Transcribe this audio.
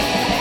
Bye.